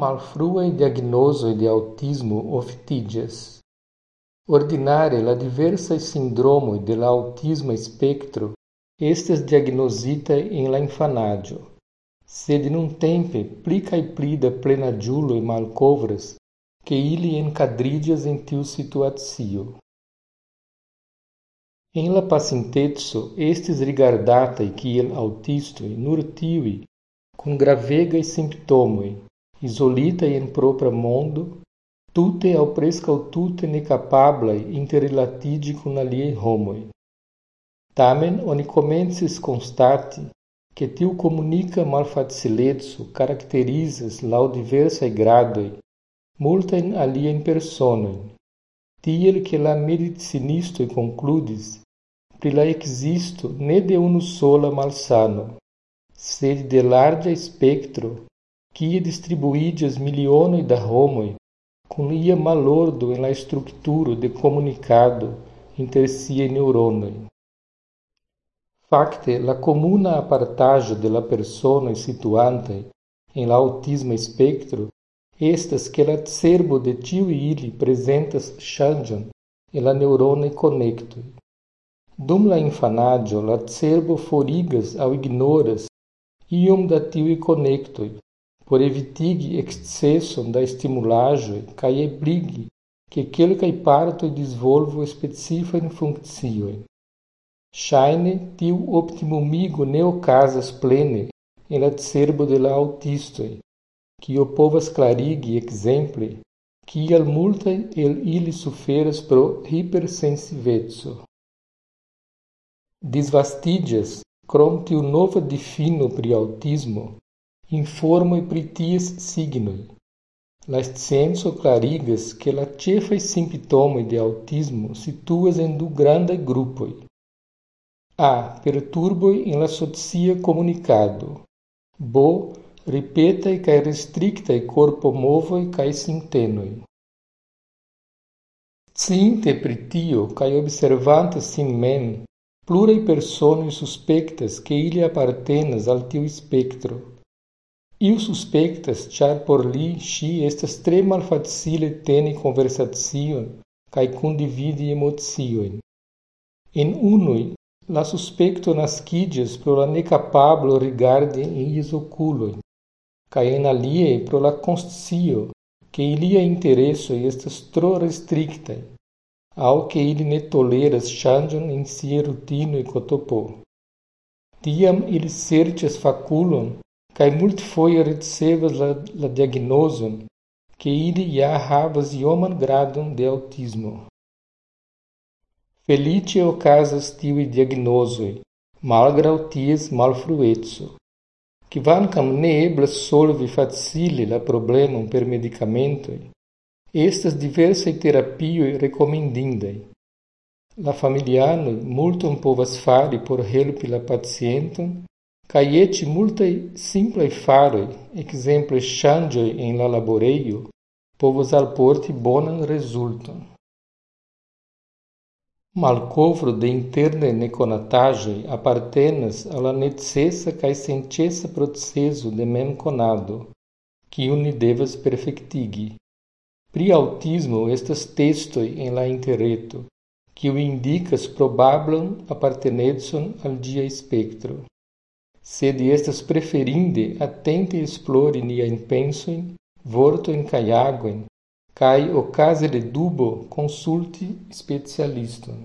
Malfruaj diagnosoj de aŭtismo oftiĝas. Ordinare la diversaj sindromoj de la aŭtisma spektro estas diagnozitaj en la infanaĝo, sed nuntempe pli kaj pli da plenaĝuloj malkovras ke ili enkadriĝas en tiu situacio. En la pasinteco estis rigardataj kiel aŭtistoj nur tiuj kun gravegaj simptomoj isolitaj en propra mondo, tute aŭ preskaŭ tute nekapablaj interrilatiĝi kun aliaj homoj. Tamen oni komencis konstati ke tiu komunika malfacileco karakterizas laŭ diversaj gradoj multajn aliajn personojn, tiel ke la medicinistoj konkludis pri la ekzisto ne de unu sola malsano, sed de larĝa spektro kie distribuiĝas milionoj da homoj kun ia malordo en la strukturo de komunikado inter siaj neŭronoj. Fakte, la komuna apartaĵo de la personoj situantaj en la aŭtisma spektro estas ke la cerbo de ĉiuj ili prezentas ŝanĝon en la neŭronaj konektoj. Dum la infanaĝo la cerbo forigas aŭ ignoras iom da tiuj konektoj por evitigi excesson da stimulaĵoj kaj ebligi ke kelkaj partoj disvolvu specifajn funkciojn. Ŝajne tiu optimumigo ne okazas plene en la cerbo de la aŭtistoj, kio povas klarigi ekzemple kial multaj el ili suferas pro hipersensiveco. Disvastiĝas krom tiu nova difino pri aŭtismo informoj pri ties signoj. La scienco klarigas ke la ĉefaj simptomoj de aŭtismo situas en du grandaj grupoj. A. Perturboj en la socia komunikado. B. Ripetaj kaj restriktaj korpomovoj kaj sintenoj. Sciinte pri tio kaj observante sin mem, pluraj personoj suspektas ke ili apartenas al tiu spektro. Iu suspectas, char por li si estas tre malfacile teni conversacion kaj kundividi emocioin. En unui, la suspecto nascidias pro la necapablo rigardi in ies oculoin, kaj en alie pro la conscio che ilia intereso estas tro restrictai, au che ili ne toleras changion in sia rutino e cotopo. Tiam ili serĉas faculon kaj multfoje ricevas la, la diagnozon ke ili ja havas ioman gradon de aŭtismo. Feliĉe okazas tiuj diagnozoj, malgraŭ ties malfrueco. Kvankam ne eblas solvi facile la problemon per medicamentoj, estas diversaj terapioj rekomendindaj. La familianoj multon povas fari por helpi la pacienton kaj eĉ multaj simplaj faroj, ekzemple ŝanĝoj en la laborejo, povos alporti bonan rezulton. Malkovro de interne nekonataĵoj apartenas al la necesa kaj senĉesa procezo de memkonado, kiun ni devas perfektigi. Pri aŭtismo estas testoj en la interreto, kiu indikas probablan apartenecon al ĝia spektro sed estas preferinde atente esplori niajn pensojn, vortojn kaj agojn, kaj okaze de dubo konsulti specialiston.